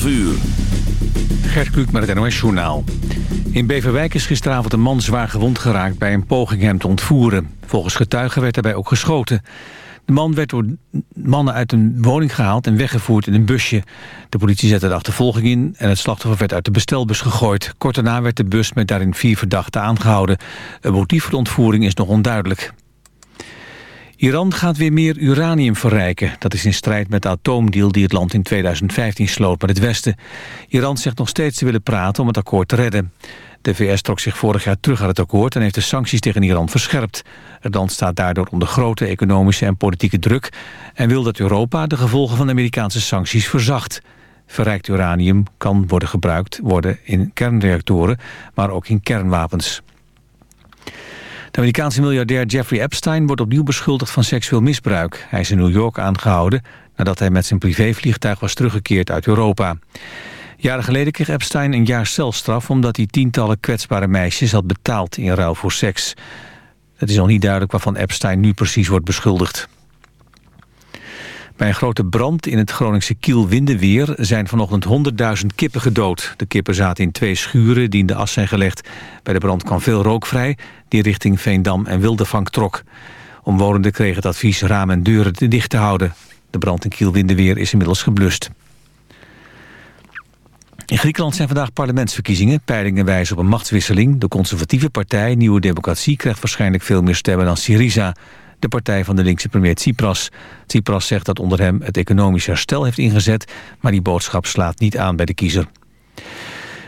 12 uur. Gert met het NOS-journaal. In Beverwijk is gisteravond een man zwaar gewond geraakt... bij een poging hem te ontvoeren. Volgens getuigen werd daarbij ook geschoten. De man werd door mannen uit een woning gehaald en weggevoerd in een busje. De politie zette de achtervolging in en het slachtoffer werd uit de bestelbus gegooid. Kort daarna werd de bus met daarin vier verdachten aangehouden. Het motief voor de ontvoering is nog onduidelijk. Iran gaat weer meer uranium verrijken. Dat is in strijd met de atoomdeal die het land in 2015 sloot met het Westen. Iran zegt nog steeds te willen praten om het akkoord te redden. De VS trok zich vorig jaar terug uit het akkoord en heeft de sancties tegen Iran verscherpt. Het land staat daardoor onder grote economische en politieke druk... en wil dat Europa de gevolgen van de Amerikaanse sancties verzacht. Verrijkt uranium kan worden gebruikt worden in kernreactoren, maar ook in kernwapens. De Amerikaanse miljardair Jeffrey Epstein wordt opnieuw beschuldigd van seksueel misbruik. Hij is in New York aangehouden nadat hij met zijn privévliegtuig was teruggekeerd uit Europa. Jaren geleden kreeg Epstein een jaar celstraf omdat hij tientallen kwetsbare meisjes had betaald in ruil voor seks. Het is nog niet duidelijk waarvan Epstein nu precies wordt beschuldigd. Bij een grote brand in het Groningse Kiel-Windeweer zijn vanochtend 100.000 kippen gedood. De kippen zaten in twee schuren die in de as zijn gelegd. Bij de brand kwam veel rook vrij, die richting Veendam en Wildevank trok. Omwonenden kregen het advies ramen en deuren dicht te houden. De brand in Kiel-Windeweer is inmiddels geblust. In Griekenland zijn vandaag parlementsverkiezingen. Peilingen wijzen op een machtswisseling. De conservatieve partij Nieuwe Democratie krijgt waarschijnlijk veel meer stemmen dan Syriza de partij van de linkse premier Tsipras. Tsipras zegt dat onder hem het economisch herstel heeft ingezet... maar die boodschap slaat niet aan bij de kiezer.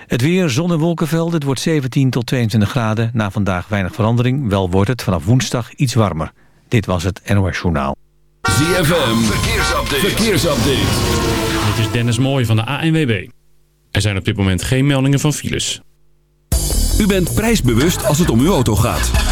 Het weer, zon- en wolkenvelden. Het wordt 17 tot 22 graden. Na vandaag weinig verandering. Wel wordt het vanaf woensdag iets warmer. Dit was het NOS Journaal. ZFM, verkeersupdate. verkeersupdate. Dit is Dennis Mooij van de ANWB. Er zijn op dit moment geen meldingen van files. U bent prijsbewust als het om uw auto gaat.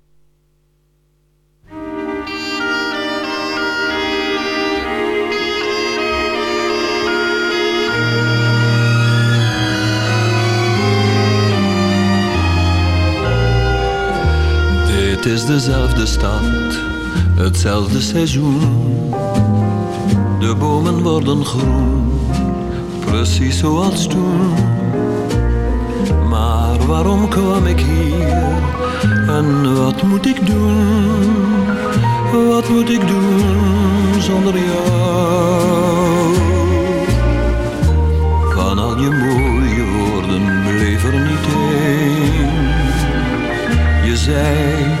Is dezelfde stad, hetzelfde seizoen. De bomen worden groen, precies zoals toen. Maar waarom kwam ik hier en wat moet ik doen? Wat moet ik doen zonder jou. Van al je mooie woorden bleef er niet één. Je zei,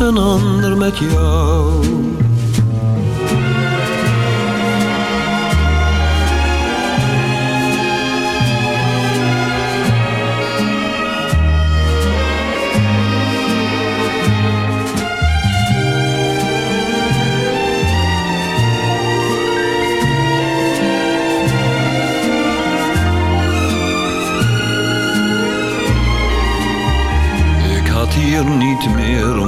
een ander met jou. Hier niet meer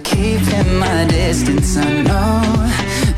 Keeping my distance. I know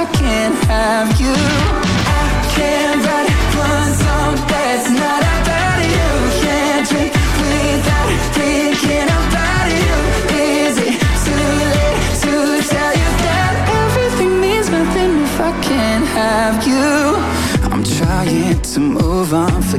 I can't have you?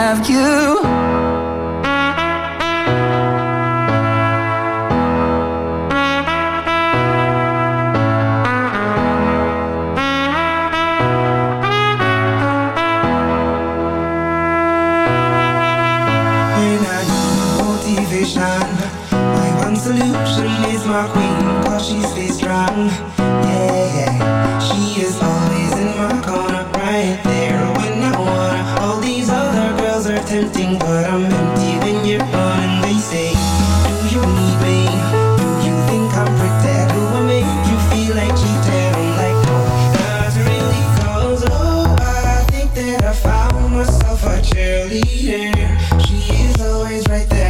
have you. right there.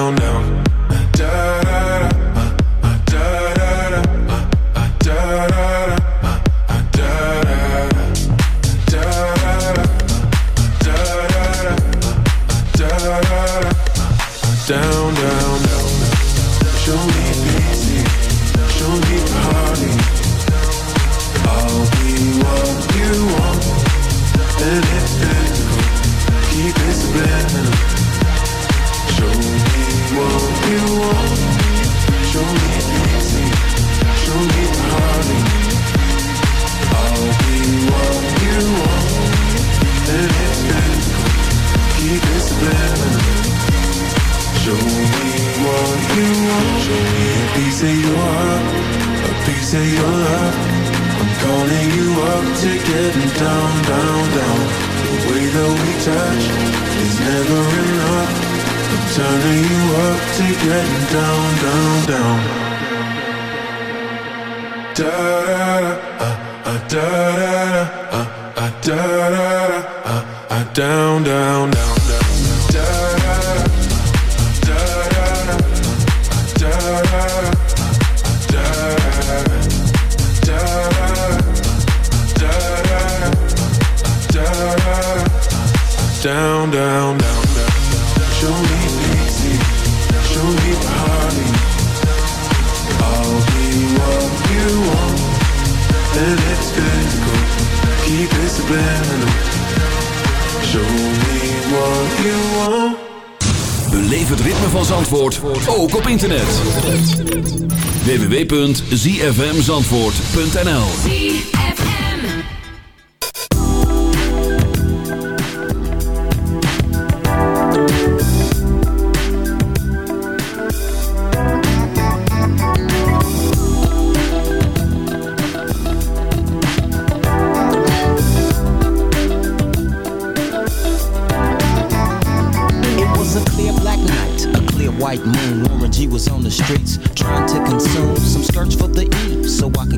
zfmzandvoort.nl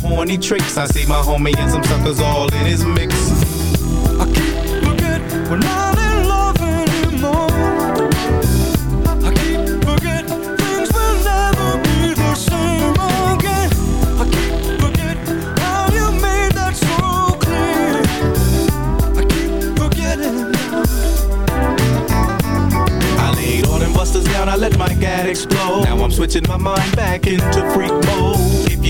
horny tricks. I see my homie and some suckers all in his mix. We're not in love anymore. I keep forgetting things will never be the same again. I keep forgetting how you made that so clear. I keep forgetting. I laid all them busters down, I let my gat explode. Now I'm switching my mind back into freak mode.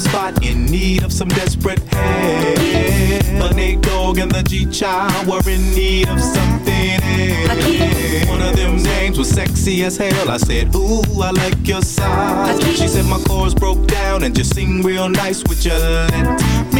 same spot in need of some desperate help. The Nate Dogg and the G Child were in need of something else. One of them names was sexy as hell. I said, Ooh, I like your size. She said, My chords broke down and just sing real nice. Would you let me?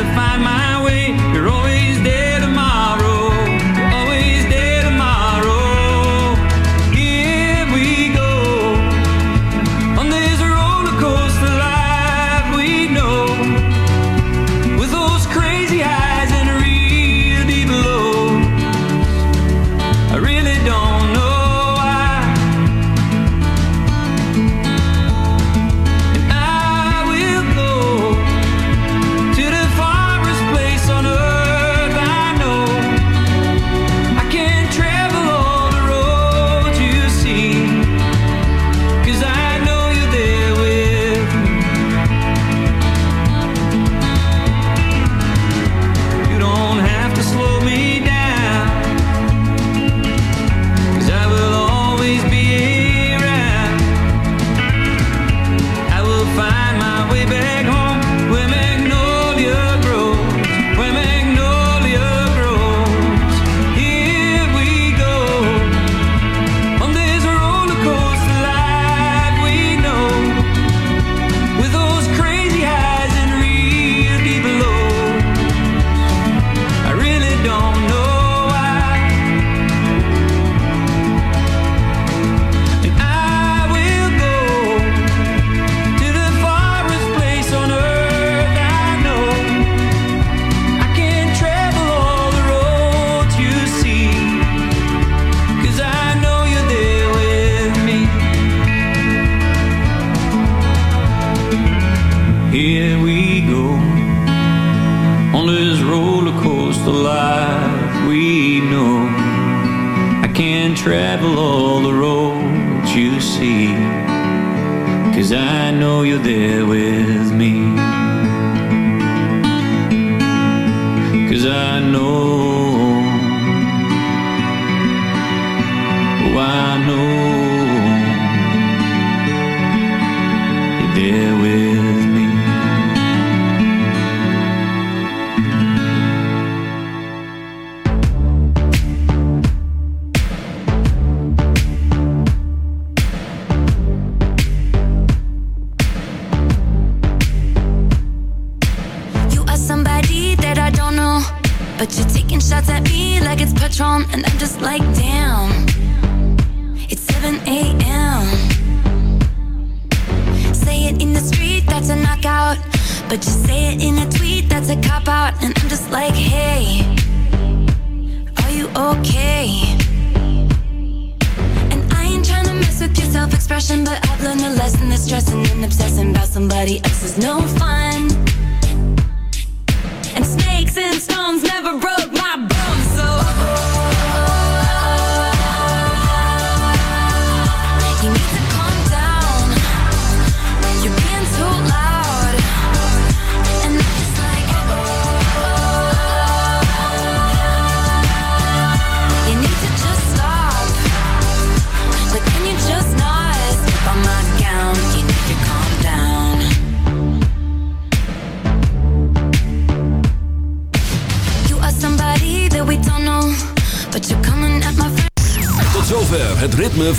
to find my